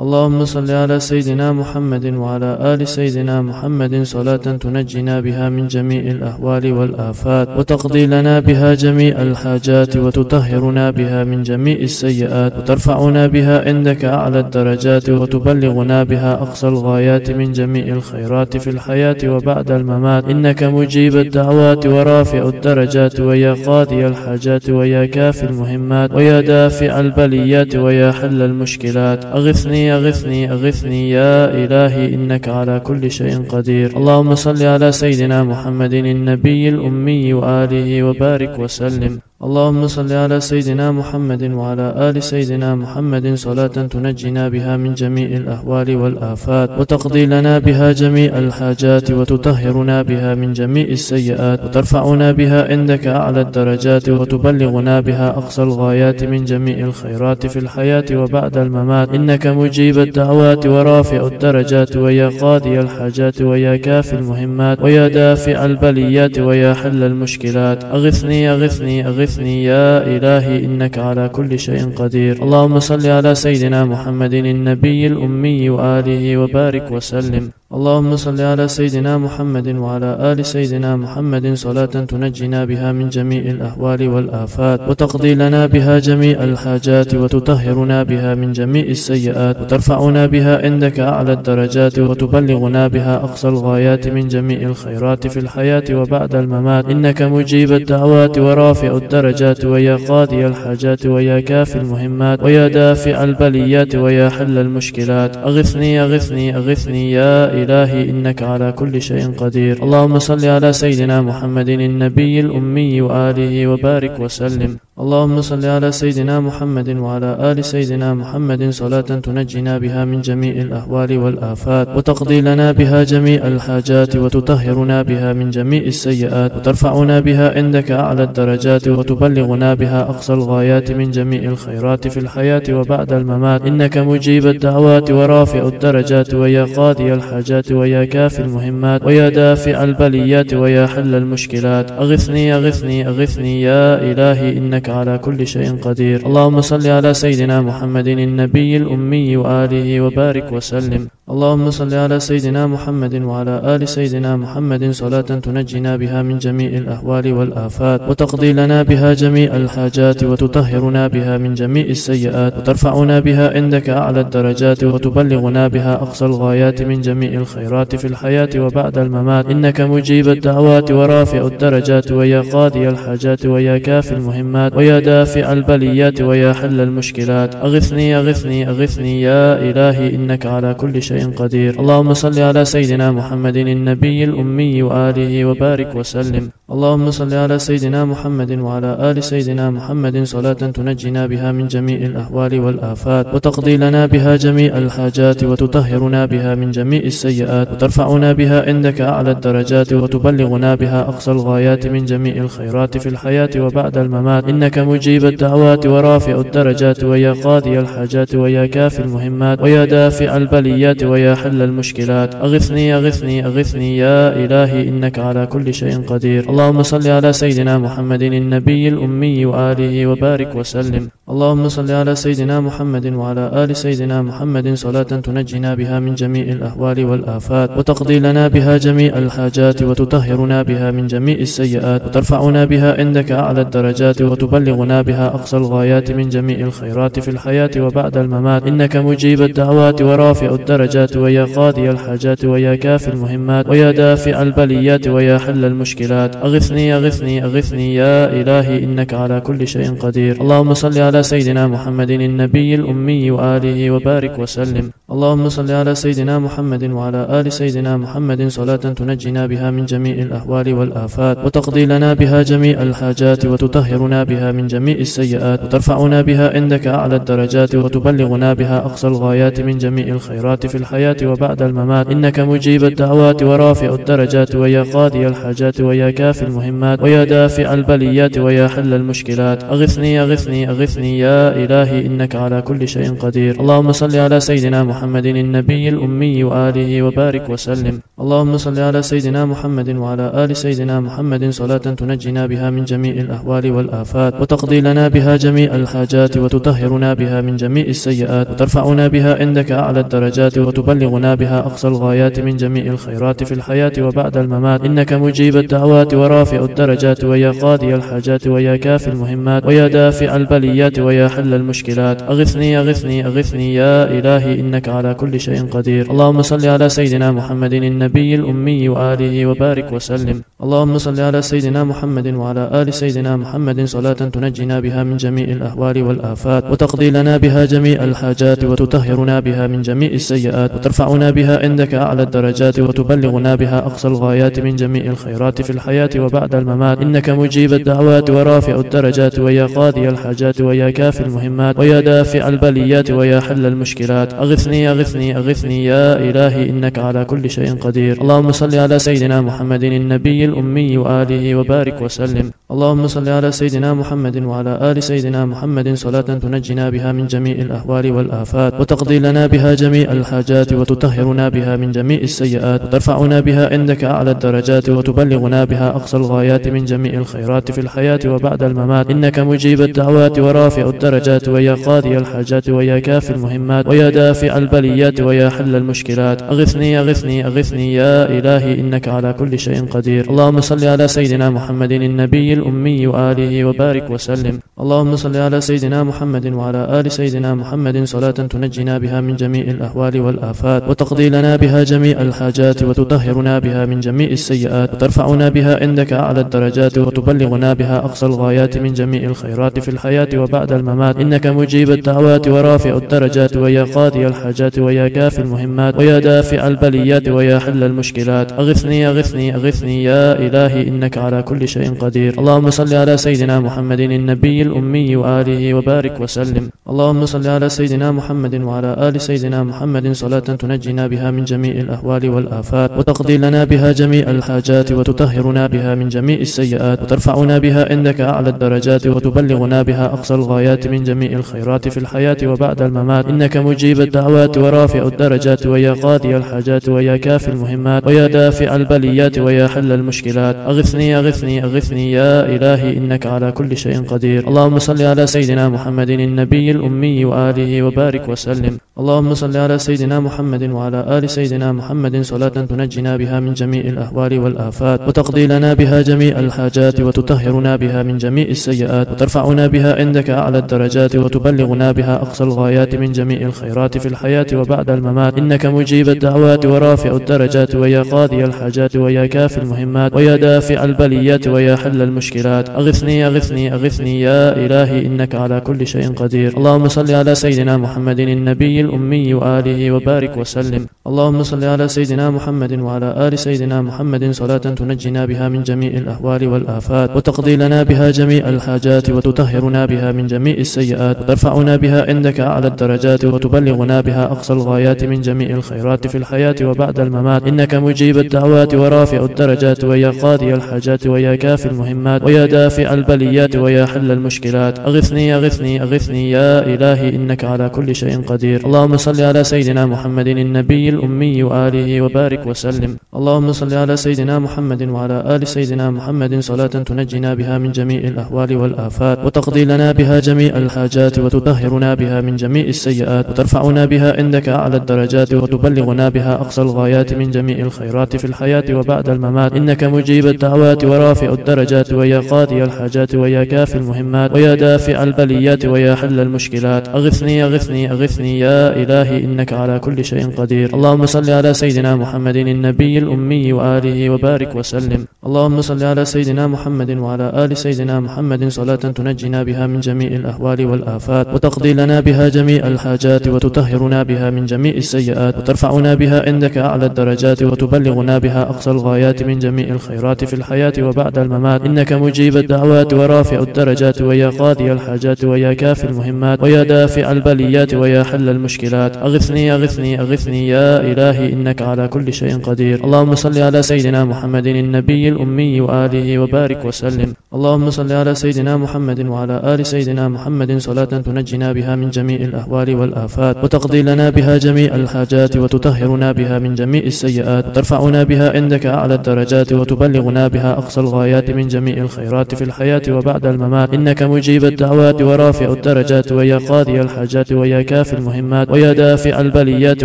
اللهم صل على سيدنا محمد وعلى آل سيدنا محمد صلاة تنجنا بها من جميع الأهوال والآفات وتقضي لنا بها جميع الحاجات وتطهرنا بها من جميع السيئات وترفعنا بها عندك أعلى الدرجات وتبلغنا بها أقصى الغايات من جميع الخيرات في الحياة وبعد الممات. إنك مجيب الدعوات ورافع الدرجات ويا قاضي الحاجات ويا كافي المهمات ويا دافع البليات ويا حل المشكلات. أغثني أغثني أغثني. يا إلهي إنك على كل شيء قدير. اللهم صل على سيدنا محمد النبي الأمي وآله وبارك وسلم. اللهم صل على سيدنا محمد وعلى آل سيدنا محمد صلاة تنجنا بها من جميع الأهوال والآفات وتقضي لنا بها جميع الحاجات وتطهرنا بها من جميع السيئات وترفعنا بها عندك أعلى الدرجات وتبلغنا بها أقصى الغايات من جميع الخيرات في الحياة وبعد الممات. إنك مجيب الدعوات ورافع الدرجات ويا قاضي الحاجات ويا كافي المهمات ويا دافع البليات ويا حل المشكلات. أغثني أغثني أغثني أغثني يا إلهي إنك على كل شيء قدير. اللهم صل على سيدنا محمد النبي الأمي وآله وبارك وسلم. اللهم صل على سيدنا محمد وعلى آل سيدنا محمد صلاة تنجنا بها من جميع الأهوال والآفات وتقضي لنا بها جميع الحاجات وتطهرنا بها من جميع السيئات وترفعنا بها عندك أعلى الدرجات وتبلغنا بها أقصى الغايات من جميع الخيرات في الحياة وبعد الممات. إنك مجيب الدعوات ورافع الدرجات ويا قاضي الحاجات ويا كافي المهمات ويا دافع البليات ويا حل المشكلات. أغثني أغثني أغثني يا إلهي إنك على كل شيء قدير. اللهم صل على سيدنا محمد النبي الأمي وآله وبارك وسلم. اللهم صل على سيدنا محمد وعلى آل سيدنا محمد صلاة تنجنا بها من جميع الأهوال والآفات وتقضي لنا بها جميع الحاجات وتطهرنا بها من جميع السيئات وترفعنا بها عندك أعلى الدرجات وتبلغنا بها أقصى الغايات من جميع الخيرات في الحياة وبعد الممات. إنك مجيب الدعوات ورافع الدرجات ويا قاضي الحاجات ويا كافي المهمات ويا دافع البليات ويا حل المشكلات. أغثني أغثني أغثني يا إلهي إنك على كل شيء قدير. اللهم صل على سيدنا محمد النبي الأمي وآله وبارك وسلم. اللهم صل على سيدنا محمد وعلى آل سيدنا محمد صلاة تنجنا بها من جميع الأهوال والآفات وتقضي لنا بها جميع الحاجات وتطهرنا بها من جميع السيئات وترفعنا بها عندك أعلى الدرجات وتبلغنا بها أقصى الغايات من جميع الخيرات في الحياة وبعد الممات. إنك مجيب الدعوات ورافع الدرجات ويا قاضي الحاجات ويا كافي المهمات. ويا دافع البليات ويا حل المشكلات. أغثني أغثني أغثني. يا إلهي إنك على كل شيء قدير. اللهم صل على سيدنا محمد النبي الأمي وآله وبارك وسلم. اللهم صل على سيدنا محمد وعلى آل سيدنا محمد. صلاة تنجنا بها من جميع الأهوال والآفات. وتقضي لنا بها جميع الحاجات. وتطهرنا بها من جميع السيئات. وترفعنا بها عندك أعلى الدرجات. وتبلغنا بها أقصى الغايات من جميع الخيرات في الحياة وبعد الممات. إنك مجيب الدعوات ورافع الدرجات ويا قاضي الحاجات ويا كافي المهمات ويا دافع البليات ويا حل المشكلات. أغثني أغثني أغثني يا إلهي إنك على كل شيء قدير. اللهم صل على سيدنا محمد النبي الأمي وآله وبارك وسلم. اللهم صل على سيدنا محمد وعلى آل سيدنا محمد صلاة تنجنا بها من جميع الأهوال والآفات وتقضي لنا بها جميع الحاجات وتطهرنا بها من جميع السيئات وترفعنا بها عندك أعلى الدرجات وتبلغنا بها أقصى الغايات من جميع الخيرات في الحياة وبعد الممات. إنك مجيب الدعوات ورافع الدرجات ويا قاضي الحاجات ويا كافي المهمات ويا دافع البليات ويا حل المشكلات. أغثني أغثني أغثني يا إلهي إنك على كل شيء قدير. اللهم صل على سيدنا محمد النبي الأمي وآله وبارك وسلم. اللهم صل على سيدنا محمد وعلى آل سيدنا محمد صلاة تنجنا بها من جميع الأهوال والآفات وتقضي لنا بها جميع الحاجات وتطهرنا بها من جميع السيئات وترفعنا بها عندك أعلى الدرجات وتبلغنا بها أقصى الغايات من جميع الخيرات في الحياة وبعد الممات. إنك مجيب الدعوات ورافع الدرجات ويا قاضي الحاجات ويا كافي المهمات ويا دافع البليات ويا حل المشكلات. أغثني أغثني أغثني يا إلهي إنك على كل شيء قدير. اللهم صل على سيدنا محمد النبي الأمي وآله وبارك وسلم. اللهم صل على سيدنا محمد وعلى آل سيدنا محمد صلاة تنجنا بها من جميع الأهوال والآفات وتقضي لنا بها جميع الحاجات وتطهرنا بها من جميع السيئات وترفعنا بها عندك أعلى الدرجات وتبلغنا بها أقصى الغايات من جميع الخيرات في الحياة وبعد الممات. إنك مجيب الدعوات ورافع الدرجات ويا قاضي الحاجات ويا كافي المهمات ويا دافع البليات ويا حل المشكلات. أغثني أغثني أغثني يا إلهي إنك على كل شيء قدير. اللهم صل على سيدنا محمد النبي الأمي وآله وبارك وسلم. اللهم صل على سيدنا محمد وعلى آل سيدنا محمد صلاة تنجينا بها من جميع الأهوال والآفات وتقضي لنا بها جميع الحاجات وتطهرنا بها من جميع السيئات وترفعنا بها عندك أعلى الدرجات وتبلغنا بها أقصى الغايات من جميع الخيرات في الحياة وبعد الممات. إنك مجيب الدعوات ورافع الدرجات ويا قاضي الحاجات ويا كافي المهمات ويا دافع البليات ويا حل المشكلات. أغثني أغثني أغثني يا إلهي إنك على كل شيء قدير. اللهم صل على سيدنا محمد النبي الأمي وآله وبارك وسلم. اللهم صل على سيدنا محمد وعلى آل سيدنا محمد صلاة تنجنا بها من جميع الأهوال والآفات وتقضي لنا بها جميع الحاجات وتطهرنا بها من جميع السيئات وترفعنا بها عندك أعلى الدرجات وتبلغنا بها أقصى الغايات من جميع الخيرات في الحياة وبعد الممات. إنك مجيب الدعوات ورافع الدرجات ويا قاضي الحاجات ويا كافي المهمات ويا دافع البليات ويا حل المشكلات. أغثني أغثني أغثني. يا إلهي إنك على كل شيء قدير. اللهم صل على سيدنا محمد النبي الأمي وآله وبارك وسلم. اللهم صل على سيدنا محمد وعلى آل سيدنا محمد صلاة تنجنا بها من جميع الأهوال والآفات وتقضي لنا بها جميع الحاجات وتطهرنا بها من جميع السيئات وترفعنا بها عندك أعلى الدرجات وتبلغنا بها أقصى الغايات من جميع الخيرات في الحياة وبعد الممات. إنك مجيب الدعوات ورافع الدرجات ويا قاضي الحاجات ويا كافي المهمات ويا دافع البليات ويا حل المشكلات. أغثني أغثني أغثني. يا إلهي إنك على كل شيء قدير. اللهم صل على سيدنا محمد النبي الأمي وآله وبارك وسلم. اللهم صل على سيدنا محمد وعلى آل سيدنا محمد صلاة تنجينا بها من جميع الأهوال والآفات وتقضي لنا بها جميع الحاجات وتطهرنا بها من جميع السيئات وترفعنا بها عندك أعلى الدرجات وتبلغنا بها أقصى الغايات من جميع الخيرات في الحياة وبعد الممات. إنك مجيب الدعوات ورافع الدرجات ويا قاضي الحاجات ويا كافي المهمات ويا دافع البليات ويا حل المشكلات. أغثني أغثني أغثني يا إلهي إنك على كل شيء قدير. اللهم صل على سيدنا محمد النبي الأمي وآله وبارك وسلم. اللهم صل على سيدنا محمد وعلى آل سيدنا محمد صلاة تنجنا بها من جميع الأهوال والآفات وتقضي لنا بها جميع الحاجات وتطهرنا بها من جميع السيئات وترفعنا بها عندك أعلى الدرجات وتبلغنا بها أقصى الغايات من جميع الخيرات في الحياة وبعد الممات. إنك مجيب الدعوات ورافع الدرجات. ويا قاضي الحاجات ويا كافي المهمات ويا دافع البليات ويا حل المشكلات. أغثني أغثني أغثني يا إلهي إنك على كل شيء قدير. اللهم صل على سيدنا محمد النبي الأمي وآله وبارك وسلم. اللهم صل على سيدنا محمد وعلى آل سيدنا محمد صلاة تنجنا بها من جميع الأهوال والآفات وتقضي لنا بها جميع الحاجات وتطهرنا بها من جميع السيئات وترفعنا بها عندك أعلى الدرجات وتبلغنا بها أقصى الغايات من جميع الخيرات في الحياة وبعد الممات. إنك مجيب الدعوات ورافع الدرجات ويا قاضي الحاجات ويا كافي المهمات ويا دافع البليات ويا حل المشكلات. أغثني أغثني أغثني يا إلهي إنك على كل شيء قدير. اللهم صل على سيدنا محمد النبي الأمي وآله وبارك وسلم. اللهم صل على سيدنا محمد وعلى آل سيدنا محمد صلاة تنجنا بها من جميع الأهوال والآفات وتقضي لنا بها جميع الحاجات وتطهرنا بها من جميع السيئات وترفعنا بها عندك أعلى الدرجات وتبلغنا بها أقصى الغايات من جميع الخيرات في الحياة وبعد الممات. إنك مجيب الدعوات ورافع الدرجات ويا قاضي الحاجات ويا كافي المهمات ويا دافع البليات ويا حل المشكلات. أغثني أغثني أغثني يا إلهي إنك على كل شيء قدير. اللهم صل على سيدنا محمد النبي الأمي وآله وبارك وسلم. اللهم صل على سيدنا محمد وعلى آل سيدنا محمد صلاة تنجنا بها من جميع الأهوال والآفات. وتقضي لنا بها جميع الحاجات وتطهرنا بها من جميع السيئات. وترفعنا بها عندك أعلى الدرجات. وتبلغنا بها أقصى الغايات من جميع الخيرات في الحياة وبعد الممات. إنك مجيب الدعوات ورافع الدرجات ويا قاضي الحاجات ويا كافي المهمات ويا دافع البليات ويا حل المشكلات. أغثني أغثني أغثني يا إلهي إنك على كل شيء قدير. اللهم صل على سيدنا محمد النبي الأمي وآله وبارك وسلم. اللهم صل على سيدنا محمد وعلى آل سيدنا محمد صلاة تنجنا بها من جميع الأهوال والآفات وتقضي لنا بها جميع الحاجات وتطهرنا بها من جميع السيئات. وترفعنا بها عندك أعلى الدرجات وتبلغنا بها أقصى الغايات من جميع الخيرات في الحياة وبعد الممات. إنك مجيب الدعوات ورافع الدرجات ويا قاضي الحاجات ويا كافي المهمات ويا دافع البليات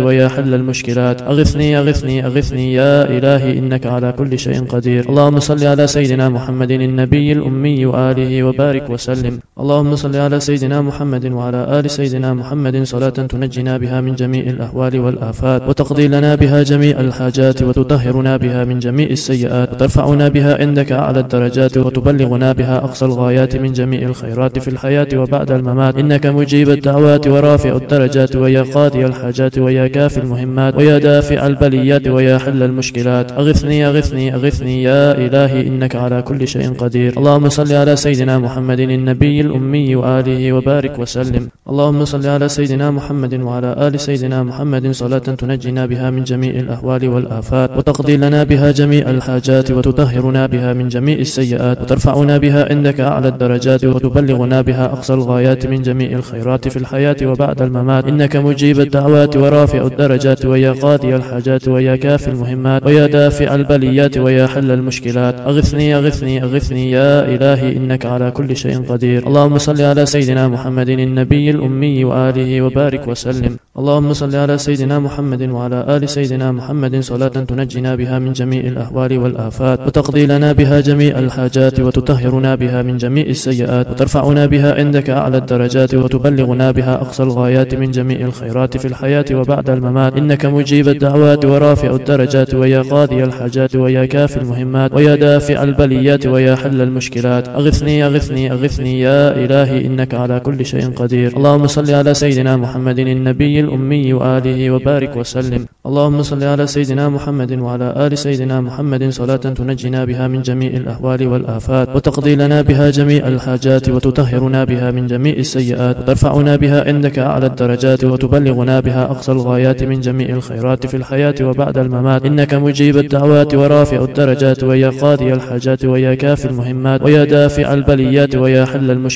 ويا حل المشكلات. أغثني أغثني أغثني يا إلهي إنك على كل شيء قدير. اللهم صل على سيدنا محمد النبي الأمي وآله وبارك وسلم. اللهم صل على سيدنا محمد وعلى آل سيدنا محمد صلاة تنجنا بها من جميع الأهوال والآفات وتقضي لنا بها جميع الحاجات وتطهرنا بها من جميع السيئات وترفعنا بها عندك أعلى الدرجات وتبلغنا بها أقصى الغايات من جميع الخيرات في الحياة وبعد الممات. إنك مجيب الدعوات ورافع الدرجات ويا قاضي الحاجات ويا كافي المهمات ويا دافع البليات ويا حل المشكلات. أغثني أغثني أغثني يا إلهي إنك على كل شيء قدير. اللهم صل على سيدنا محمد النبي الأمي وآله وبارك وسلم. اللهم صل على سيدنا محمد وعلى آل سيدنا محمد صلاة تنجنا بها من جميع الأهوال والآفات وتقضي لنا بها جميع الحاجات وتطهرنا بها من جميع السيئات وترفعنا بها عندك أعلى الدرجات وتبلغنا بها أقصى الغايات من جميع الخيرات في الحياة وبعد الممات. إنك مجيب الدعوات ورافع الدرجات ويا قاضي الحاجات ويا كافي المهمات ويا دافع البليات ويا حل المشكلات. أغثني أغثني أغثني يا إلهي إنك على كل شيء قدير. اللهم صل على سيدنا محمد النبي الأمي وآله وبارك وسلم. اللهم صل على سيدنا محمد وعلى آل سيدنا محمد صلاة تنجنا بها من جميع الأهوال والآفات وتقضي لنا بها جميع الحاجات وتطهرنا بها من جميع السيئات وترفعنا بها عندك أعلى الدرجات وتبلغنا بها أقصى الغايات من جميع الخيرات في الحياة وبعد الممات. إنك مجيب الدعوات ورافع الدرجات ويا قاضي الحاجات ويا كافي المهمات ويا دافع البليات ويا حل المشكلات. أغثني أغثني أغثني يا إلهي إنك على كل شيء قدير. اللهم صل على سيدنا محمد النبي الأمي وآله وبارك وسلم. اللهم صل على سيدنا محمد وعلى آل سيدنا محمد صلاة تنجنا بها من جميع الأهوال والآفات وتقضي لنا بها جميع الحاجات وتطهرنا بها من جميع السيئات وترفعنا بها عندك أعلى الدرجات وتبلغنا بها أقصى الغايات من جميع الخيرات في الحياة وبعد الممات. إنك مجيب الدعوات ورافع الدرجات ويا قاضي الحاجات ويا كافي المهمات ويا دافع البليات ويا حل المشكلات.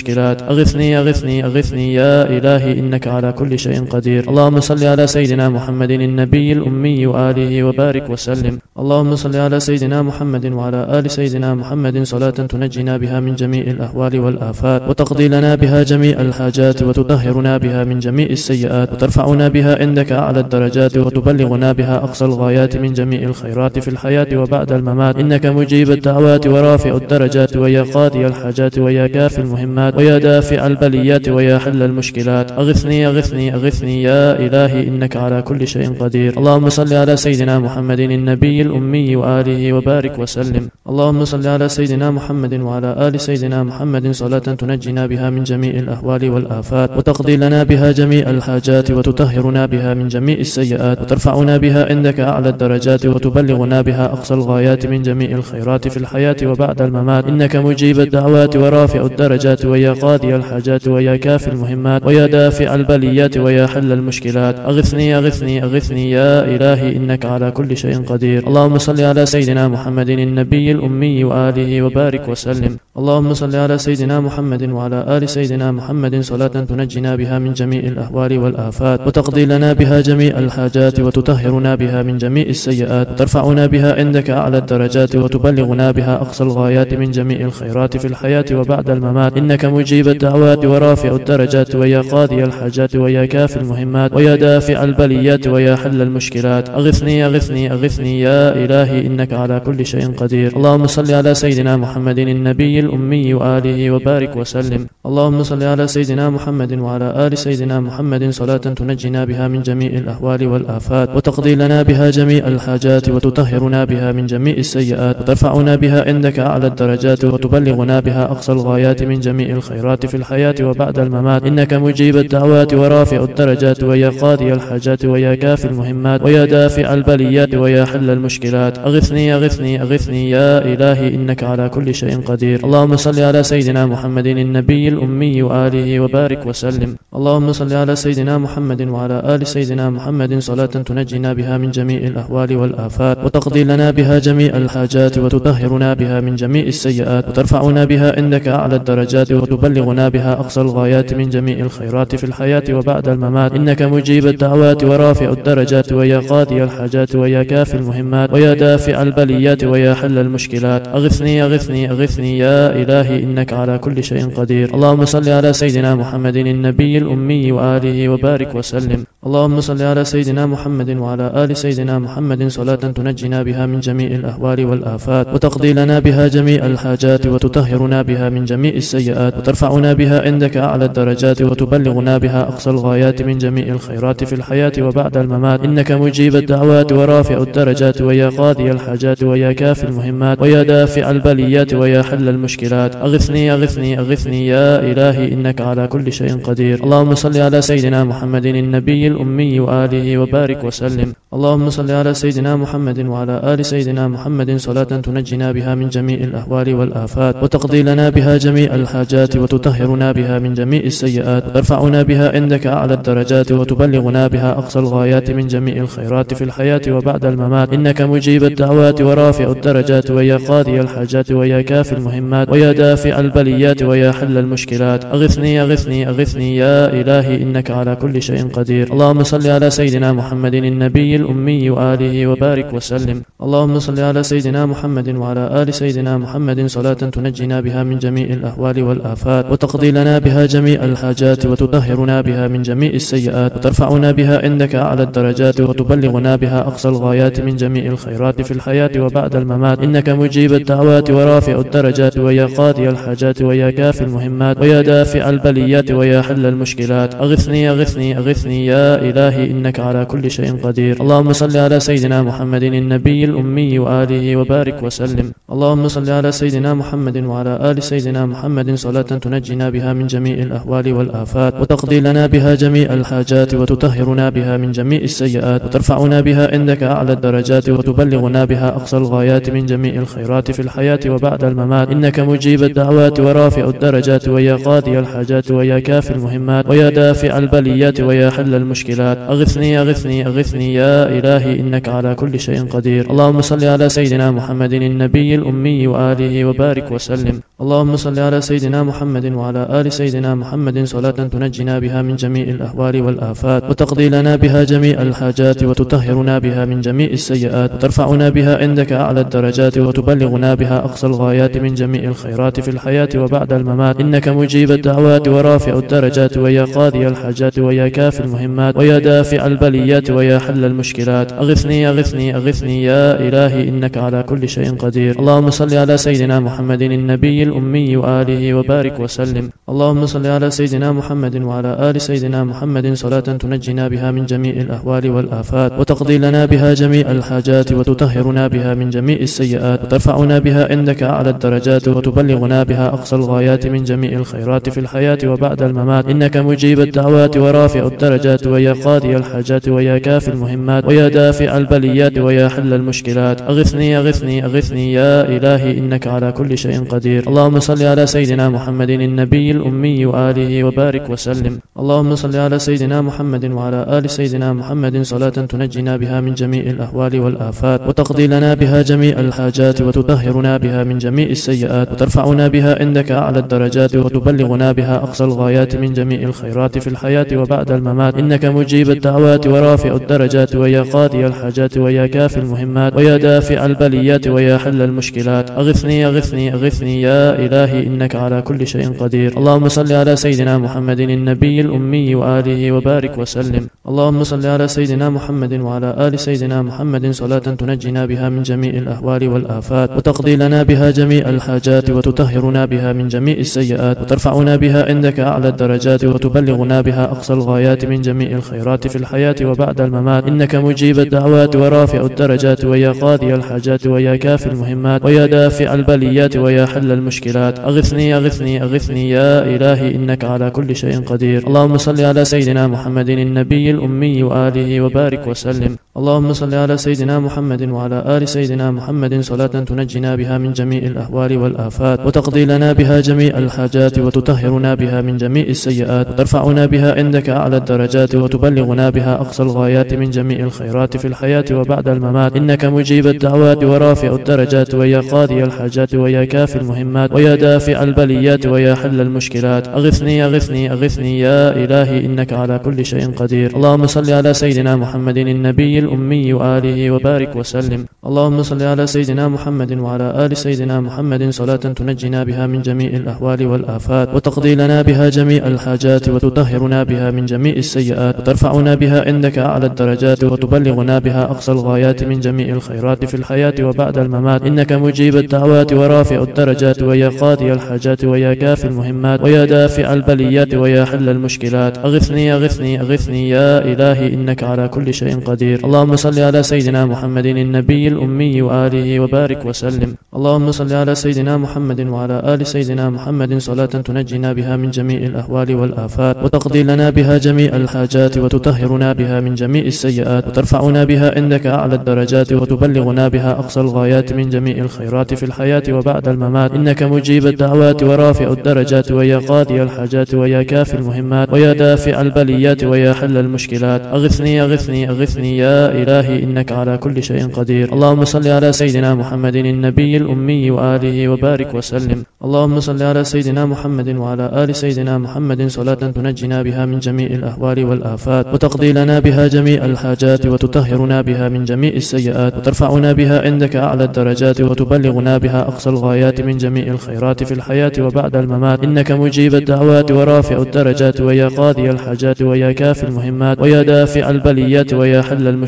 أغثني أغثني أغثني. يا إلهي إنك على كل شيء قدير. اللهم صل على سيدنا محمد النبي الأمي وآله وبارك وسلم. اللهم صل على سيدنا محمد وعلى آل سيدنا محمد صلاة تنجنا بها من جميع الأهوال والآفات وتقضي لنا بها جميع الحاجات وتطهرنا بها من جميع السيئات وترفعنا بها عندك أعلى الدرجات وتبلغنا بها أقصى الغايات من جميع الخيرات في الحياة وبعد الممات. إنك مجيب الدعوات ورافع الدرجات ويا قاضي الحاجات ويا كافي المهمات. ويا دافع البليات ويا حل المشكلات. أغثني أغثني أغثني يا إلهي إنك على كل شيء قدير. اللهم صل على سيدنا محمد النبي الأمي وآله وبارك وسلم. اللهم صل على سيدنا محمد وعلى آل سيدنا محمد صلاة تنجنا بها من جميع الأهوال والآفات وتقضي لنا بها جميع الحاجات وتطهرنا بها من جميع السيئات وترفعنا بها عندك أعلى الدرجات وتبلغنا بها أقصى الغايات من جميع الخيرات في الحياة وبعد الممات. إنك مجيب الدعوات ورافع الدرجات ويا قاضي الحاجات ويا كافي المهمات ويا دافع البليات ويا حل المشكلات. أغثني أغثني أغثني يا إلهي إنك على كل شيء قدير. اللهم صل على سيدنا محمد النبي الأمي وآله وبارك وسلم. اللهم صل على سيدنا محمد وعلى آل سيدنا محمد صلاة تنجنا بها من جميع الأهوال والآفات وتقضي لنا بها جميع الحاجات وتطهرنا بها من جميع السيئات وترفعنا بها عندك أعلى الدرجات وتبلغنا بها أقصى الغايات من جميع الخيرات في الحياة وبعد الممات. إنك مجيب الدعوات ورافع الدرجات ويا قاضي الحاجات ويا كافي المهمات ويا دافع البليات ويا حل المشكلات. أغثني أغثني أغثني يا إلهي إنك على كل شيء قدير. اللهم صل على سيدنا محمد النبي الأمي وآله وبارك وسلم. اللهم صل على سيدنا محمد وعلى آل سيدنا محمد صلاة تنجنا بها من جميع الأهوال والآفات. وتقضي لنا بها جميع الحاجات وتطهرنا بها من جميع السيئات. وترفعنا بها عندك أعلى الدرجات وتبلغنا بها أقصى الغايات من جميع الخيرات في الحياة وبعد الممات. إنك مجيب الدعوات ورافع الدرجات ويا قاضي الحاجات ويا كافي المهمات ويا دافع البليات ويا حل المشكلات. أغثني أغثني أغثني يا إلهي إنك على كل شيء قدير. اللهم صل على سيدنا محمد النبي الأمي وآله وبارك وسلم. اللهم صل على سيدنا محمد وعلى آل سيدنا محمد صلاة تنجينا بها من جميع الأهوال والآفات. وتقضي لنا بها جميع الحاجات وتطهرنا بها من جميع السيئات. وترفعنا بها عندك أعلى الدرجات وتبلغنا بها أقصى الغايات من جميع الخيرات في الحياة وبعد الممات. إنك مجيب الدعوات ورافع الدرجات ويا قاضي الحاجات ويا كافي المهمات ويا دافع البليات ويا حل المشكلات. أغثني أغثني أغثني يا إلهي إنك على كل شيء قدير. اللهم صل على سيدنا محمد النبي الأمي وآله وبارك وسلم. اللهم صل على سيدنا محمد وعلى آل سيدنا محمد صلاة تنجينا بها من جميع الأهوال والآفات وتقضي لنا بها جميع الحاجات وتطهرنا بها من جميع السيئات. وترفعنا بها عندك أعلى الدرجات وتبلغنا بها أقصى الغايات من جميع الخيرات في الحياة وبعد الممات. إنك مجيب الدعوات ورافع الدرجات ويا قاضي الحاجات ويا كافي المهمات ويا دافع البليات ويا حل المشكلات. أغثني أغثني أغثني يا إلهي إنك على كل شيء قدير. اللهم صل على سيدنا محمد النبي الأمي وآله وبارك وسلم. اللهم صل على سيدنا محمد وعلى آل سيدنا محمد صلاة تنجينا بها من جميع الأهوال والآفات وتقضي لنا بها جميع الحاجات. وتطهرنا بها من جميع السيئات وترفعنا بها عندك أعلى الدرجات وتبلغنا بها أقصى الغايات من جميع الخيرات في الحياة وبعد الممات. إنك مجيب الدعوات ورافع الدرجات ويا قاضي الحاجات ويا كافي المهمات ويا دافع البليات ويا حل المشكلات. أغثني أغثني أغثني يا إلهي إنك على كل شيء قدير. اللهم صل على سيدنا محمد النبي الأمي وآله وبارك وسلم. اللهم صل على سيدنا محمد وعلى آل سيدنا محمد صلاة تنجينا بها من جميع الأهوال والآفات وتقضي لنا بها جميع الحاجات وتطهرنا بها من جميع السيئات وترفعنا بها عندك أعلى الدرجات وتبلغنا بها أقصى الغايات من جميع الخيرات في الحياة وبعد الممات. إنك مجيب الدعوات ورافع الدرجات ويا قاضي الحاجات ويا كافي المهمات ويا دافع البليات ويا حل المشكلات. أغثني أغثني أغثني يا إلهي إنك على كل شيء قدير. اللهم صل على سيدنا محمد النبي الأمي وآله وبارك وسلم. اللهم صل على سيدنا محمد وعلى آل سيدنا محمد صلاة تنجينا بها من جميع الأهوال والآفات وتقضي لنا بها جميع الحاجات وتطهرنا بها من جميع السيئات وترفعنا بها عندك أعلى الدرجات وتبلغنا بها أقصى الغايات من جميع الخيرات في الحياة وبعد الممات. إنك مجيب الدعوات ورافع الدرجات ويا قاضي الحاجات ويا كافي المهمات ويا دافع البليات ويا حل المشكلات. أغثني أغثني أغثني يا إلهي إنك على كل شيء قدير. اللهم صل على سيدنا محمد النبي الأمي وآله وبارك وسلم. اللهم صل على سيدنا محمد وعلى آل سيدنا محمد صلاة تنجينا بها من جميع الأهوال والآفات وتقضي لنا بها جميع الحاجات وتطهرنا بها من جميع السيئات وترفعنا بها عندك أعلى الدرجات وتبلغنا بها أقصى الغايات من جميع الخيرات في الحياة وبعد الممات. إنك مجيب الدعوات ورافع الدرجات ويا قاضي الحاجات ويا كافي المهمات ويا دافع البليات ويا حل المشكلات. أغثني أغثني أغثني يا إلهي إنك على كل شيء قدير. اللهم صل على سيدنا محمد النبي الأمي وآله وبارك وسلم. اللهم صل على سيدنا محمد وعلى آل سيدنا محمد صلاة تنجينا بها من جميع الأهوال والآفات وتقضي لنا بها جميع الحاجات وتطهرنا بها من جميع السيئات وترفعنا بها عندك أعلى الدرجات وتبلغنا بها أقصى الغايات من جميع الخيرات في الحياة وبعد الممات. إنك مجيب الدعوات ورافع الدرجات ويا قاضي الحاجات ويا كافي المهمات ويا دافع البليات ويا حل المشكلات. أغثني أغثني أغثني يا إلهي إنك على كل شيء قدير. اللهم صل على سيدنا محمد النبي الأمي وآله وبارك وسلم. اللهم صل على سيدنا محمد وعلى آل سيدنا محمد صلاة تنجينا بها من جميع الأهوال والآفات وتقضي لنا بها جميع الحاجات وتطهرنا بها من جميع السيئات وترفعنا بها عندك أعلى الدرجات وتبلغنا بها أقصى الغايات من جميع الخيرات في الحياة وبعد الممات. إنك مجيب الدعوات ورافع الدرجات ويا قاضي الحاجات ويا كافي المهمات ويا دافع البليات ويا حل المشكلات. أغثني أغثني أغثني يا إلهي إنك على كل شيء قدير. اللهم صل على سيدنا محمد النبي الأمي وآله وبارك وسلم. اللهم صل على سيدنا محمد وعلى آل سيدنا محمد صلاة تنجينا بها من جميع الأهوال والآفات وتقضي لنا بها جميع الحاجات وتطهرنا بها من جميع السيئات وترفعنا بها عندك أعلى الدرجات وتبلغنا بها أقصى الغايات من جميع الخيرات في الحياة وبعد الممات. إنك مجيب الدعوات ورافع الدرجات ويا قاضي الحاجات ويا كافي المهمات ويا دافع البليات ويا حل المشكلات. أغثني أغثني أغثني يا إلهي إنك على كل شيء قدير. اللهم صل على سيدنا محمد النبي الأمي وآله وبارك وسلم. اللهم صل على سيدنا محمد وعلى آل سيدنا محمد صلاة تنجنا بها من جميع الأهوال والآفات وتقضي لنا بها جميع الحاجات وتطهرنا بها من جميع السيئات وترفعنا بها عندك أعلى الدرجات وتبلغنا بها أقصى الغايات من جميع الخيرات في الحياة وبعد الممات. إنك مجيب الدعوات ورافع الدرجات ويا قاضي الحاجات ويا كافي المهمات ويا دافع البليات ويا حل المشكلات. أغثني أغثني أغثني يا إلهي إنك على كل شيء قدير. اللهم صل على سيدنا محمد النبي الأمي وآله وبارك وسلم. اللهم صل على سيدنا محمد وعلى آل سيدنا محمد صلاة تنجنا بها من جميع الأهوال والآفات وتقضي لنا بها جميع الحاجات وتطهرنا بها من جميع السيئات وترفعنا بها عندك أعلى الدرجات وتبلغنا بها أقصى الغايات من جميع الخيرات في الحياة وبعد الممات. إنك مجيب الدعوات ورافع الدرجات ويا قاضي الحاجات ويا كافي المهمات ويا دافع البليات ويا حل المشكلات. أغثني أغثني أغثني يا إلهي إنك على كل شيء قدير. اللهم صل على سيدنا محمد النبي الأمي وآله وبارك وسلم. اللهم صل على سيدنا محمد وعلى آل سيدنا محمد صلاة تنجينا بها من جميع الأهوال والآفات وتقضي لنا بها جميع الحاجات وتطهرنا بها من جميع السيئات وترفعنا بها عندك أعلى الدرجات وتبلغنا بها أقصى الغايات من جميع الخيرات في الحياة وبعد الممات. إنك مجيب الدعوات ورافع الدرجات ويا قاضي الحاجات ويا كافي المهمات ويا دافع البليات ويا حل المشكلات. أغثني أغثني أغثني يا إلهي إنك على كل شيء قدير. اللهم صل على سيدنا محمد النبي الأمي وآله وبارك وسلم. اللهم صل على سيدنا محمد وعلى آل سيدنا محمد صلاة تنجنا بها من جميع الأهوال والآفات وتقضي لنا بها جميع الحاجات وتطهرنا بها من جميع السيئات وترفعنا بها عندك أعلى الدرجات وتبلغنا بها أقصى الغايات من جميع الخيرات في الحياة وبعد الممات. إنك مجيب الدعوات ورافع الدرجات ويا قاضي الحاجات ويا كافي المهمات ويا دافع البليات ويا حل المشكلات.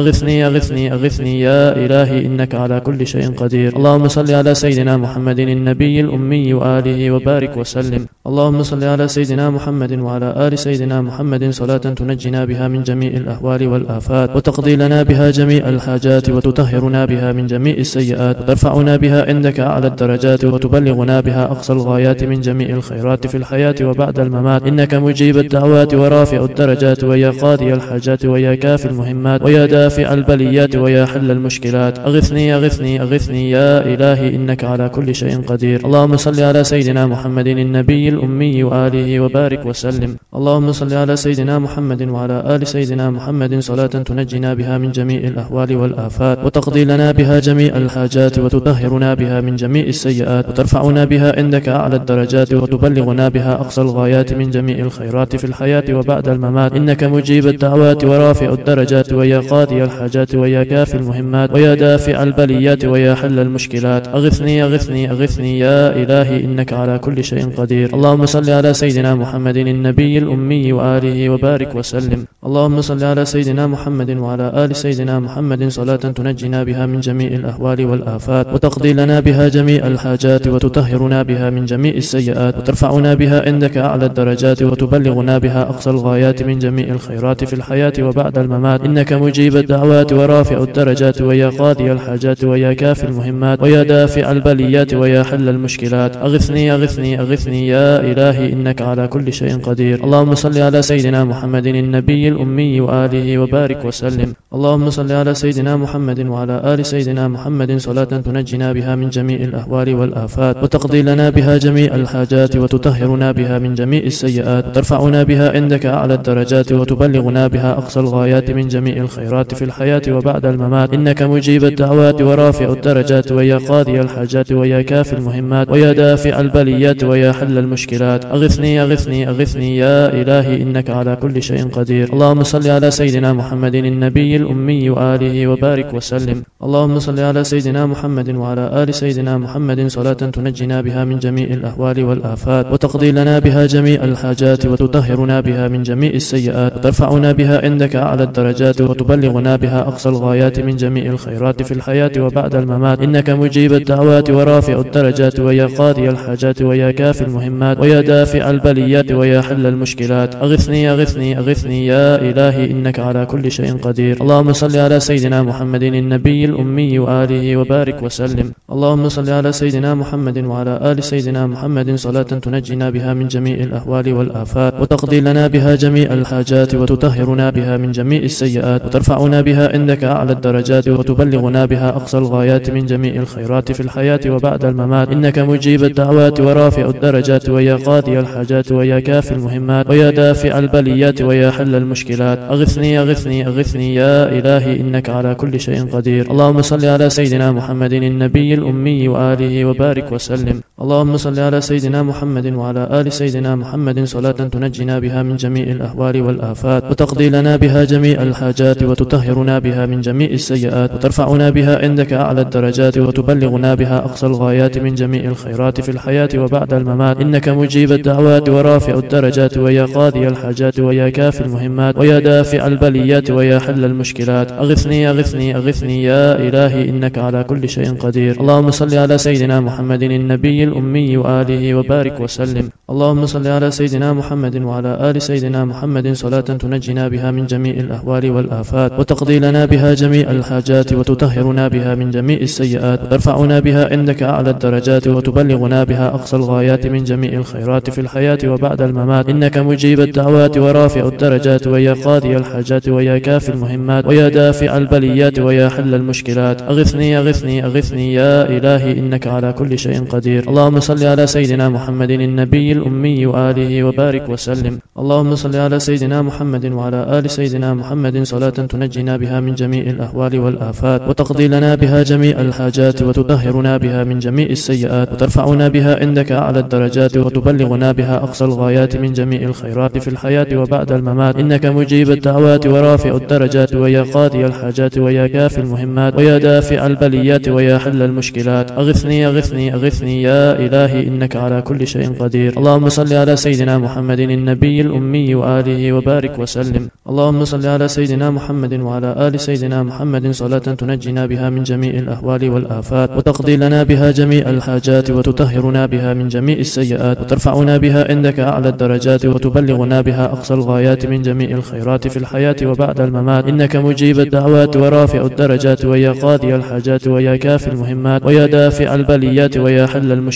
أغثني أغثني أغثني. يا إلهي إنك على كل شيء قدير. اللهم صل على سيدنا محمد النبي الأمي وآله وبارك وسلم. اللهم صل على سيدنا محمد وعلى آل سيدنا محمد صلاة تنجنا بها من جميع الأهوال والآفات وتقضي لنا بها جميع الحاجات وتطهرنا بها من جميع السيئات وترفعنا بها عندك أعلى الدرجات وتبلغنا بها أقصى الغايات من جميع الخيرات في الحياة وبعد الممات. إنك مجيب الدعوات ورافع الدرجات ويا قاضي الحاجات ويا كافي المهمات. ويا دافع البليات ويا حل المشكلات. أغثني أغثني أغثني يا إلهي إنك على كل شيء قدير. اللهم صل على سيدنا محمد النبي الأمي وآله وبارك وسلم. اللهم صل على سيدنا محمد وعلى آل سيدنا محمد صلاة تنجنا بها من جميع الأهوال والآفات وتقضي لنا بها جميع الحاجات وتطهرنا بها من جميع السيئات وترفعنا بها عندك أعلى الدرجات وتبلغنا بها أقصى الغايات من جميع الخيرات في الحياة وبعد الممات. إنك مجيب الدعوات ورافع الدرجات ويا قاضي الحاجات ويا كافي المهمات ويا دافع البليات ويا حل المشكلات. أغثني أغثني أغثني يا إلهي إنك على كل شيء قدير. اللهم صل على سيدنا محمد النبي الأمي وآله وبارك وسلم. اللهم صل على سيدنا محمد وعلى آل سيدنا محمد صلاة تنجنا بها من جميع الأهوال والآفات وتقضي لنا بها جميع الحاجات وتطهرنا بها من جميع السيئات وترفعنا بها عندك أعلى الدرجات وتبلغنا بها أقصى الغايات من جميع الخيرات في الحياة وبعد الممات. إنك مجيب الدعوات ورافع الدرجات ويا قاضي الحاجات ويا كافي المهمات ويا دافع البليات ويا حل المشكلات. أغثني أغثني أغثني يا إلهي إنك على كل شيء قدير. اللهم صل على سيدنا محمد النبي الأمي وآله وبارك وسلم. اللهم صل على سيدنا محمد وعلى آل سيدنا محمد صلاة تنجنا بها من جميع الأهوال والآفات. وتقضي لنا بها جميع الحاجات وتطهرنا بها من جميع السيئات. وترفعنا بها عندك أعلى الدرجات وتبلغنا بها أقصى الغايات من جميع الخيرات في الحياة وبعد الممات. إنك مجيب الدعوات ورافع الدرجات ويا قاضي الحاجات ويا كافي المهمات ويا دافع البليات ويا حل المشكلات. أغثني أغثني أغثني يا إلهي إنك على كل شيء قدير. اللهم صل على سيدنا محمد النبي الأمي وآله وبارك وسلم. اللهم صل على سيدنا محمد وعلى آل سيدنا محمد صلاة تنجنا بها من جميع الأهوال والآفات. وتقضي لنا بها جميع الحاجات وتطهرنا بها من جميع السيئات. وترفعنا بها عندك أعلى الدرجات. وتبلغنا بها أقصى الغايات من جميع الخيرات في الحياة وبعد الممات. إنك مجيب الدعوات ورافع الدرجات ويا قاضي الحاجات ويا كافي المهمات ويا دافع البليات ويا حل المشكلات. أغثني أغثني أغثني يا إلهي إنك على كل شيء قدير. اللهم صل على سيدنا محمد النبي الأمي وآله وبارك وسلم. اللهم صل على سيدنا محمد وعلى آل سيدنا محمد صلاة تنجينا بها من جميع الأهوال والآفات وتقضي لنا بها جميع الحاجات وتطهرنا بها من جميع السيئات. وترفعنا بها عندك أعلى الدرجات وتبلغنا بها أقصى الغايات من جميع الخيرات في الحياة وبعد الممات. إنك مجيب الدعوات ورافع الدرجات ويا قاضي الحاجات ويا كافي المهمات ويا دافع البليات ويا حل المشكلات. أغثني أغثني أغثني يا إلهي إنك على كل شيء قدير. اللهم صل على سيدنا محمد النبي الأمي وآله وبارك وسلم. اللهم صل على سيدنا محمد وعلى آل سيدنا محمد صلاة تنجنا بها من جميع الأهوال والآفات وتقضي لنا بها جميع الحاجات وتطهرنا بها من جميع السيئات وترفعنا بها عندك أعلى الدرجات وتبلغنا بها أقصى الغايات من جميع الخيرات في الحياة وبعد الممات. إنك مجيب الدعوات ورافع الدرجات ويا قاضي الحاجات ويا كافي المهمات ويا دافع البليات ويا حل المشكلات. أغثني أغثني أغثني يا إلهي إنك على كل شيء قدير. اللهم صل على سيدنا محمد النبي الأمي وآله وبارك وسلم. اللهم صل على سيدنا محمد وعلى آل سيدنا محمد صلاة تنجنا بها من جميع الأهوال والآفات وتقضي لنا بها جميع الحاجات وتطهرنا بها من جميع السيئات وترفعنا بها عندك أعلى الدرجات وتبلغنا بها أقصى الغايات من جميع الخيرات في الحياة وبعد الممات. إنك مجيب الدعوات ورافع الدرجات ويا قاضي الحاجات ويا كافي المهمات ويا دافع البليات ويا حل المشكلات. أغثني أغثني أغثني يا إلهي إنك على كل شيء قدير. اللهم صل على سيدنا محمد النبي الأمي وآله وبارك وسلم. اللهم صل على سيدنا محمد وعلى آل سيدنا محمد صلاة تنجنا بها من جميع الأهوال والآفات وتقضي لنا بها جميع الحاجات وتطهرنا بها من جميع السيئات وترفعنا بها عندك أعلى الدرجات وتبلغنا بها أقصى الغايات من جميع الخيرات في الحياة وبعد الممات. إنك مجيب الدعوات ورافع الدرجات ويا قاضي الحاجات ويا كافي المهمات ويا دافع البليات ويا حل المشكلات. أغثني أغثني أغثني يا إلهي إنك على كل شيء قدير. اللهم صل على سيدنا محمد النبي الأمي وآله وبارك وسلم. اللهم صل على سيدنا محمد وعلى آل سيدنا محمد صلاة تنجنا بها من جميع الأهوال والآفات وتقضي لنا بها جميع الحاجات وتطهرنا بها من جميع السيئات وترفعنا بها عندك أعلى الدرجات وتبلغنا بها أقصى الغايات من جميع الخيرات في الحياة وبعد الممات. إنك مجيب الدعوات ورافع الدرجات ويا قاضي الحاجات ويا كافي المهمات ويا دافع البليات ويا حل المشكلات.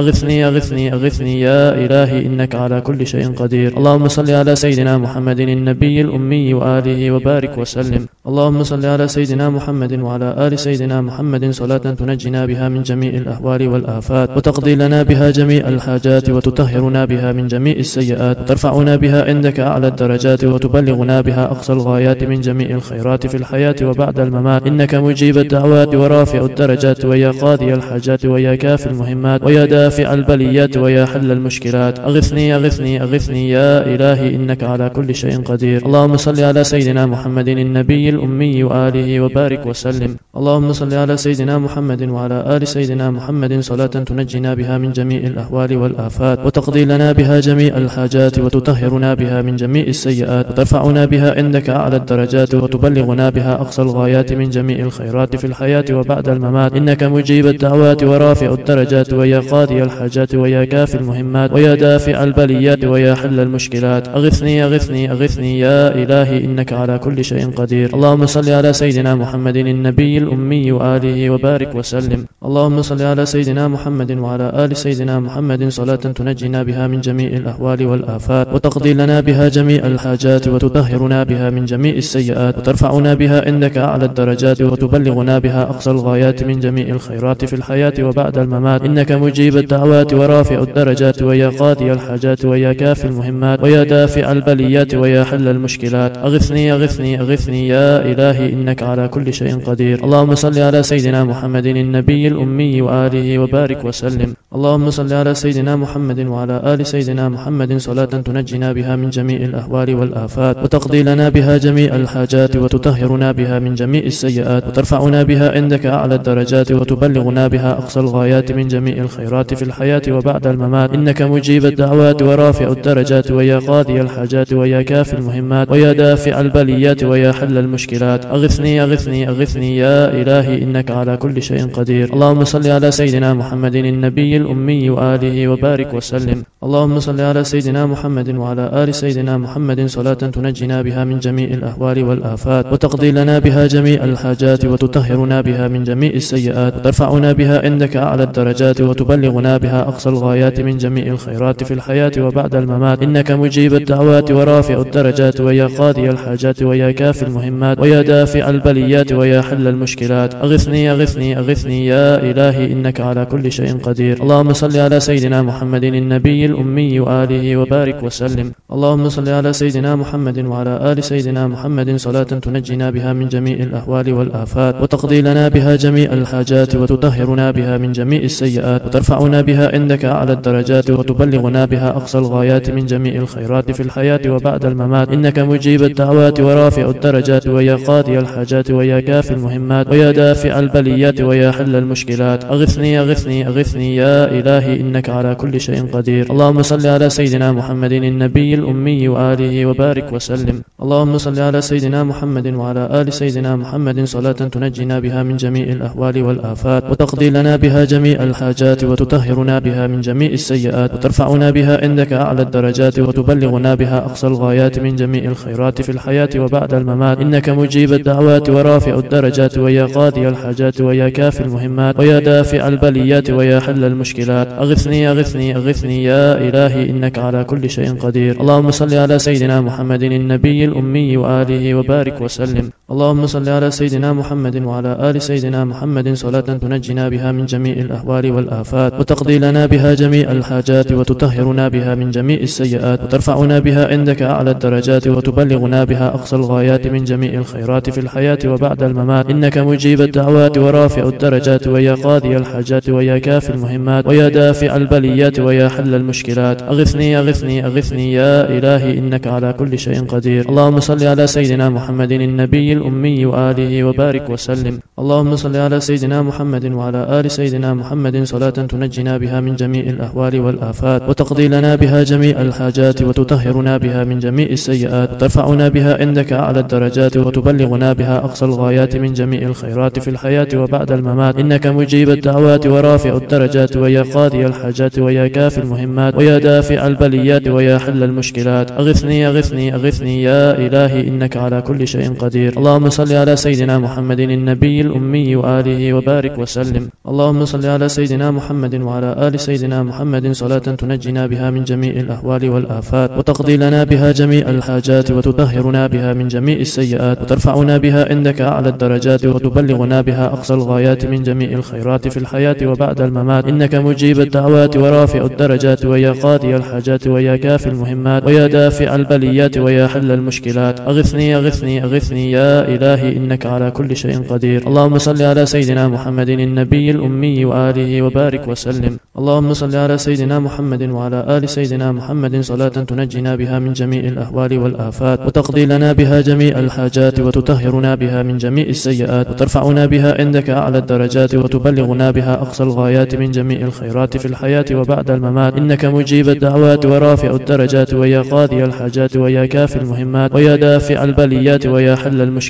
أغثني أغثني أغثني. يا إلهي إنك على كل شيء قدير. اللهم صل على سيدنا محمد النبي الأمي وآله وبارك وسلم. اللهم صل على سيدنا محمد وعلى آل سيدنا محمد صلاة تنجنا بها من جميع الأهوال والآفات وتقضي لنا بها جميع الحاجات وتطهرنا بها من جميع السيئات وترفعنا بها عندك أعلى الدرجات وتبلغنا بها أقصى الغايات من جميع الخيرات في الحياة وبعد الممات. إنك مجيب الدعوات ورافع الدرجات ويا قاضي الحاجات ويا كافي المهمات. ويا دافع البليات ويا حل المشكلات. أغثني أغثني أغثني يا إلهي إنك على كل شيء قدير. اللهم صل على سيدنا محمد النبي الأمي وآله وبارك وسلم. اللهم صل على سيدنا محمد وعلى آل سيدنا محمد صلاة تنجنا بها من جميع الأهوال والآفات وتقضي لنا بها جميع الحاجات وتطهرنا بها من جميع السيئات وترفعنا بها عندك أعلى الدرجات وتبلغنا بها أقصى الغايات من جميع الخيرات في الحياة وبعد الممات. إنك مجيب الدعوات ورافع الدرجات ويا قاضي الحاجات ويا كافي المهمات ويا دافع البليات ويا حل المشكلات. أغثني أغثني أغثني يا إلهي إنك على كل شيء قدير. اللهم صل على سيدنا محمد النبي الأمي وآله وبارك وسلم. اللهم صل على سيدنا محمد وعلى آل سيدنا محمد صلاة تنجنا بها من جميع الأهوال والآفات وتقضي لنا بها جميع الحاجات وتطهرنا بها من جميع السيئات وترفعنا بها عندك أعلى الدرجات وتبلغنا بها أقصى الغايات من جميع الخيرات في الحياة وبعد الممات. إنك مجيب الدعوات ورافع الدرجات ويا قاضي الحاجات ويا كافي المهمات ويا دافع البليات ويا حل المشكلات. أغثني أغثني أغثني يا إلهي إنك على كل شيء قدير. اللهم صل على سيدنا محمد النبي الأمي وآله وبارك وسلم. اللهم صل على سيدنا محمد وعلى آل سيدنا محمد صلاة تنجنا بها من جميع الأهوال والآفات وتقضي لنا بها جميع الحاجات وتطهرنا بها من جميع السيئات وترفعنا بها عندك أعلى الدرجات وتبلغنا بها أقصى الغايات من جميع الخيرات في الحياة وبعد الممات. إنك مجيب الدعوات ورافع الدرجات ويا قاضي الحاجات ويا كافي المهمات ويا دافع البليات ويا حل المشكلات. أغثني أغثني أغثني يا إلهي إنك على كل شيء قدير. اللهم صل على سيدنا محمد النبي الأمي وآله وبارك وسلم. اللهم صل على سيدنا محمد وعلى آل سيدنا محمد صلاة تنجنا بها من جميع الأهوال والآفات. وتقضي لنا بها جميع الحاجات وتطهرنا بها من جميع السيئات. وترفعنا بها عندك أعلى الدرجات وتبلغنا بها أقصى الغايات من جميع الخيرات في الحياة وبعد الممات. إنك مجيب الدعوات ورافع الدرجات ويا قاضي الحاجات ويا كافي المهمات ويا دافع البليات ويا حل المشكلات. أغثني أغثني أغثني يا إلهي إنك على كل شيء قدير. اللهم صل على سيدنا محمد النبي الأمي وآله وبارك وسلم. اللهم صل على سيدنا محمد وعلى آل سيدنا محمد صلاة تنجنا بها من جميع الأهوال والآفات وتقضي لنا بها جميع الحاجات وتطهرنا بها من جميع السيئات. وترفعنا بها عندك أعلى الدرجات وتبلغنا بها أقصى الغايات من جميع الخيرات في الحياة وبعد الممات. إنك مجيب الدعوات ورافع الدرجات ويا قاضي الحاجات ويا كافي المهمات ويا دافع البليات ويا حل المشكلات. أغثني أغثني أغثني يا إلهي إنك على كل شيء قدير. اللهم صل على سيدنا محمد النبي الأمي وآله وبارك وسلم. اللهم صل على سيدنا محمد وعلى آل سيدنا محمد صلاة تنجنا بها من جميع الأهوال والآفات وتقضي لنا بها جميع الحاجات. وتطهرنا بها من جميع السيئات وترفعنا بها عندك أعلى الدرجات وتبلغنا بها أقصى الغايات من جميع الخيرات في الحياة وبعد الممات. إنك مجيب الدعوات ورافع الدرجات ويا قاضي الحاجات ويا كافي المهمات ويا دافع البليات ويا حل المشكلات. أغثني أغثني أغثني يا إلهي إنك على كل شيء قدير. اللهم صل على سيدنا محمد النبي الأمي وآله وبارك وسلم. اللهم صل على سيدنا محمد وعلى آل سيدنا محمد صلاة تنجنا بها من جميع الأهوال والآفات وتقضي لنا بها جميع الحاجات وتطهرنا بها من جميع السيئات وترفعنا بها عندك أعلى الدرجات وتبلغنا بها أقصى الغايات من جميع الخيرات في الحياة وبعد الممات. إنك مجيب الدعوات ورافع الدرجات ويا قاضي الحاجات ويا كافي المهمات ويا دافع البليات ويا حل المشكلات. أغثني أغثني أغثني يا إلهي إنك على كل شيء قدير. اللهم صل على سيدنا محمد النبي الأمي وآله وبارك وسلم. اللهم صل على سيدنا محمد وعلى آل سيدنا محمد صلاة تنجنا بها من جميع الأهوال والآفات وتقضي لنا بها جميع الحاجات وتطهرنا بها من جميع السيئات وترفعنا بها عندك أعلى الدرجات وتبلغنا بها أقصى الغايات من جميع الخيرات في الحياة وبعد الممات. إنك مجيب الدعوات ورافع الدرجات ويا قاضي الحاجات ويا كافي المهمات ويا دافع البليات ويا حل المشكلات. أغثني أغثني أغثني يا إلهي إنك على كل شيء قدير. اللهم صل على سيدنا محمد النبي الأمي وآله وبارك وسلم. اللهم صل على سيدنا محمد وعلى آل سيدنا محمد صلاة تنجنا بها من جميع الأهوال والآفات وتقضي لنا بها جميع الحاجات وتطهرنا بها من جميع السيئات وترفعنا بها عندك أعلى الدرجات وتبلغنا بها أقصى الغايات من جميع الخيرات في الحياة وبعد الممات. إنك مجيب الدعوات ورافع الدرجات ويا قاضي الحاجات ويا كافي المهمات ويا دافع البليات ويا حل المشكلات. أغثني أغثني أغثني يا إلهي إنك على كل شيء قدير. اللهم صل على سيدنا محمد النبي الأمي وآله وبارك وسلم. اللهم صل على سيدنا محمد وعلى آل سيدنا محمد صلاة تنجنا بها من جميع الأهوال والآفات وتقضي لنا بها جميع الحاجات وتطهرنا بها من جميع السيئات وترفعنا بها عندك أعلى الدرجات وتبلغنا بها أقصى الغايات من جميع الخيرات في الحياة وبعد الممات. إنك مجيب الدعوات ورافع الدرجات ويا قاضي الحاجات ويا كافي المهمات ويا دافع البليات ويا حل المشكلات.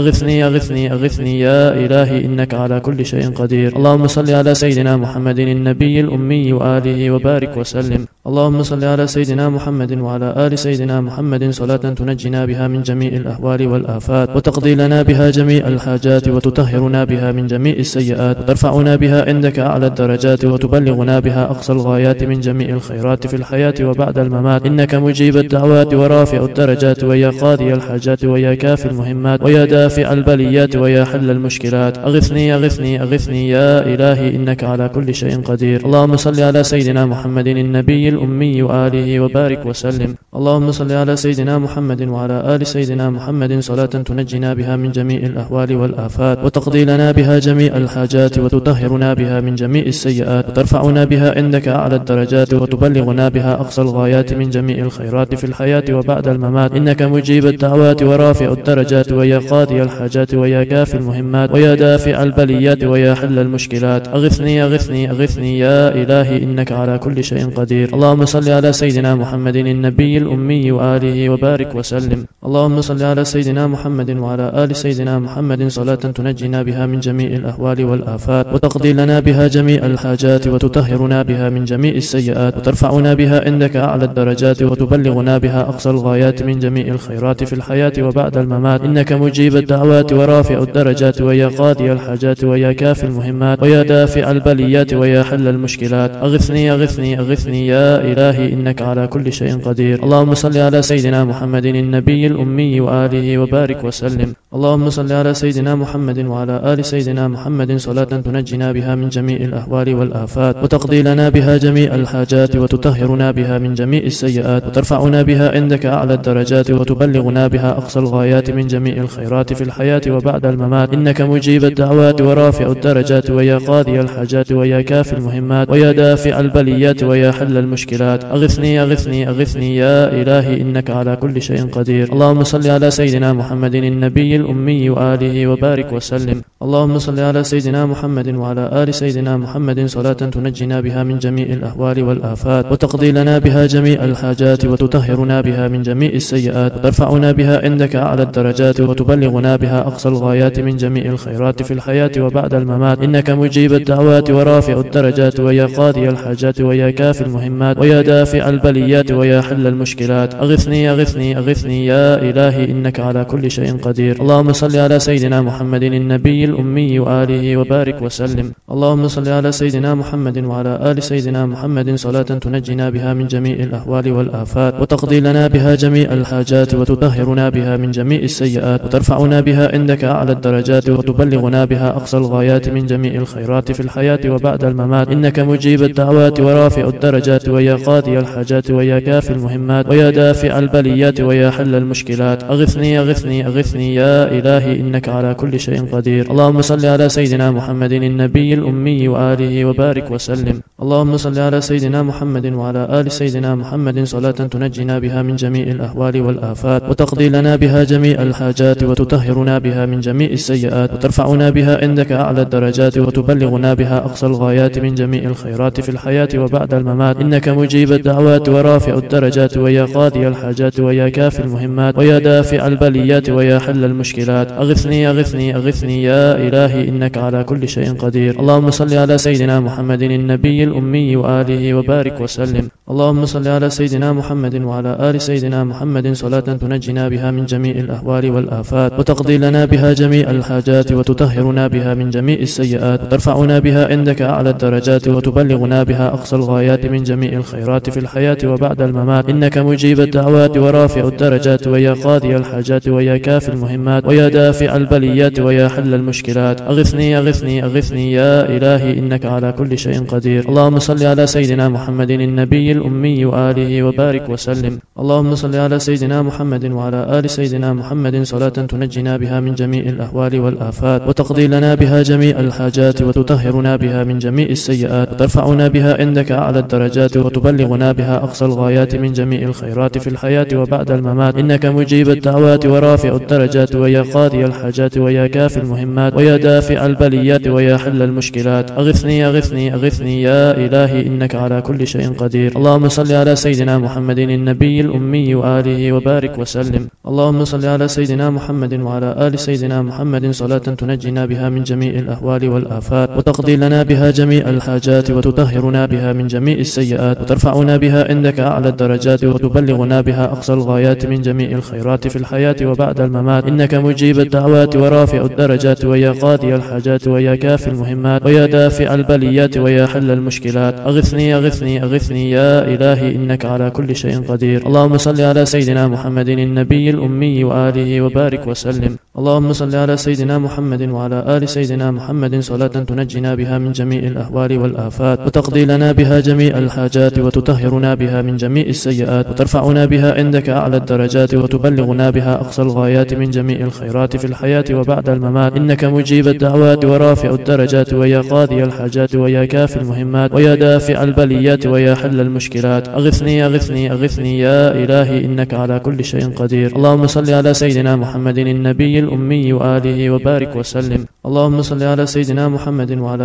أغثني أغثني أغثني. يا إلهي إنك على كل شيء قدير. اللهم صل على سيدنا محمد النبي الأمي وآله وبارك وسلم. اللهم صل على سيدنا محمد وعلى آل سيدنا محمد صلاة تنجنا بها من جميع الأهوال والآفات وتقضي لنا بها جميع الحاجات وتطهرنا بها من جميع السيئات وترفعنا بها عندك أعلى الدرجات وتبلغنا بها أقصى الغايات من جميع الخيرات في الحياة وبعد الممات. إنك مجيب الدعوات ورافع الدرجات ويا قاضي الحاجات ويا كافي المهمات. المهمات ويا دافع البليات ويا حل المشكلات. أغثني أغثني أغثني يا إلهي إنك على كل شيء قدير. اللهم صل على سيدنا محمد النبي الأمي وآله وبارك وسلم. اللهم صل على سيدنا محمد وعلى آل سيدنا محمد صلاة تنجنا بها من جميع الأهوال والآفات وتقضي لنا بها جميع الحاجات وتطهرنا بها من جميع السيئات وترفعنا بها عندك أعلى الدرجات وتبلغنا بها أقصى الغايات من جميع الخيرات في الحياة وبعد الممات. إنك مجيب الدعوات ورافع الدرجات ويا قاضي الحاجات ويا كافي المهمات ويا دافع البليات ويا حل المشكلات. أغثني أغثني أغثني يا إلهي إنك على كل شيء قدير. اللهم صل على سيدنا محمد النبي الأمي وآله وبارك وسلم. اللهم صل على سيدنا محمد وعلى آل سيدنا محمد صلاة تنجينا بها من جميع الأهوال والآفات وتقضي لنا بها جميع الحاجات وتطهرنا بها من جميع السيئات وترفعنا بها عندك أعلى الدرجات وتبلغنا بها أقصى الغايات من جميع الخيرات في الحياة وبعد الممات. إنك مجيب الدعوات ورافع الدرجات ويا قاضي الحاجات ويا كافي المهمات ويا دافع البليات ويا حل المشكلات. أغثني أغثني أغثني يا إلهي إنك على كل شيء قدير. اللهم صل على سيدنا محمد النبي الأمي وآله وبارك وسلم. اللهم صل على سيدنا محمد وعلى آل سيدنا محمد صلاة تنجنا بها من جميع الأهوال والآفات وتقضي لنا بها جميع الحاجات وتطهرنا بها من جميع السيئات وترفعنا بها عندك أعلى الدرجات وتبلغنا بها أقصى الغايات من جميع الخيرات في الحياة وبعد الممات. إنك مجيب الدعوات ورافع الدرجات ويا قاضي الحاجات ويا كافي المهمات ويا دافع البليات ويا حل المشكلات. أغثني أغثني أغثني يا إلهي إنك على كل شيء قدير. اللهم صل على سيدنا محمد النبي الأمي وآله وبارك وسلم. اللهم صل على سيدنا محمد وعلى آل سيدنا محمد صلاة تنجنا بها من جميع الأهوال والآفات. وتقضي لنا بها جميع الحاجات وتطهرنا بها من جميع السيئات. وترفعنا بها عندك أعلى الدرجات وتبلغنا بها أقصى الغايات من جميع الخيرات في الحياة وبعد الممات. إنك مجيب الدعوات ورافع الدرجات ويا قاضي الحاجات ويا كافي المهمات ويا دافع البليات ويا حل المشكلات. أغثني أغثني أغثني يا إلهي إنك على كل شيء قدير. اللهم صل على سيدنا محمد النبي الأمي وآله وبارك وسلم. اللهم صل على سيدنا محمد وعلى آل سيدنا محمد صلاة تنجنا بها من جميع الأهوال والآفات. وتقضي لنا بها جميع الحاجات وتطهرنا بها من جميع السيئات. وترفعنا بها عندك أعلى الدرجات وتبلغنا بها أقصى الغايات من جميع الخيرات في الحياة وبعد الممات. إنك مجيب الدعوات ورافع الدرجات ويا قاضي الحاجات ويا كافي المهمات ويا دافع البليات ويا حل المشكلات. أغثني أغثني أغثني يا إلهي إنك على كل شيء قدير. اللهم صل على سيدنا محمد النبي الأمي وآله وبارك وسلم. اللهم صل على سيدنا محمد وعلى آل سيدنا محمد صلاة تنجنا بها من جميع الأهوال والآفات وتقضي لنا بها جميع الحاجات. وتطهرنا بها من جميع السيئات وترفعنا بها عندك أعلى الدرجات وتبلغنا بها أقصى الغايات من جميع الخيرات في الحياة وبعد الممات. إنك مجيب الدعوات ورافع الدرجات ويا قاضي الحاجات ويا كافي المهمات ويا دافع البليات ويا حل المشكلات. أغثني أغثني أغثني يا إلهي إنك على كل شيء قدير. اللهم صل على سيدنا محمد النبي الأمي وآله وبارك وسلم. اللهم صل على سيدنا محمد وعلى آل سيدنا محمد صلاة تنجنا بها من جميع الأهوال والآفات وتقضي لنا بها جميع الحاجات وتطهرنا بها من جميع السيئات وترفعنا بها عندك أعلى الدرجات وتبلغنا بها أقصى الغايات من جميع الخيرات في الحياة وبعد الممات. إنك مجيب الدعوات ورافع الدرجات ويا قاضي الحاجات ويا كافي المهمات ويا دافع البليات ويا حل المشكلات. أغثني أغثني أغثني يا إلهي إنك على كل شيء قدير. اللهم صل على سيدنا محمد النبي الأمي وآله وبارك وسلم. اللهم صل على سيدنا محمد وعلى آل سيدنا محمد صلاة تنجنا بها من جميع الأهوال والآفات وتقضي لنا بها جميع الحاجات وتطهرنا بها من جميع السيئات وترفعنا بها عندك أعلى الدرجات وتبلغنا بها أقصى الغايات من جميع الخيرات في الحياة وبعد الممات. إنك مجيب الدعوات ورافع الدرجات ويا قاضي الحاجات ويا كافي المهمات ويا دافع البليات ويا حل المشكلات. أغثني أغثني أغثني يا إلهي إنك على كل شيء قدير. اللهم صل على سيدنا محمد النبي الأمي وآله وبارك وسلم. اللهم صل على سيدنا محمد وعلى آل سيدنا محمد صلاة تنجنا بها من جميع الأهوال والآفات وتقضي لنا بها جميع الحاجات وتطهرنا بها من جميع السيئات وترفعنا بها عندك أعلى الدرجات وتبلغنا بها أقصى الغايات من جميع الخيرات في الحياة وبعد الممات. إنك مجيب الدعوات ورافع الدرجات ويا قاضي الحاجات ويا كافي المهمات ويا دافع البليات ويا حل المشكلات. أغثني أغثني أغثني يا إلهي إنك على كل شيء قدير. اللهم صل على سيدنا محمد النبي الأمي وآله وبارك وسلم. اللهم صل على سيدنا محمد وعلى آل سيدنا محمد صلاة تنجنا بها من جميع الأهوال والآفات وتقضي لنا بها جميع الحاجات وتطهرنا بها من جميع السيئات وترفعنا بها عندك أعلى الدرجات وتبلغنا بها أقصى الغايات من جميع الخيرات في الحياة وبعد الممات. إنك مجيب الدعوات ورافع الدرجات ويا قاضي الحاجات ويا كافي المهمات ويا دافع البليات ويا حل المشكلات. أغثني أغثني أغثني يا إلهي إنك على كل شيء قدير. اللهم صل على سيدنا محمد النبي الأمي وآله وبارك وسلم. اللهم صل على سيدنا محمد وعلى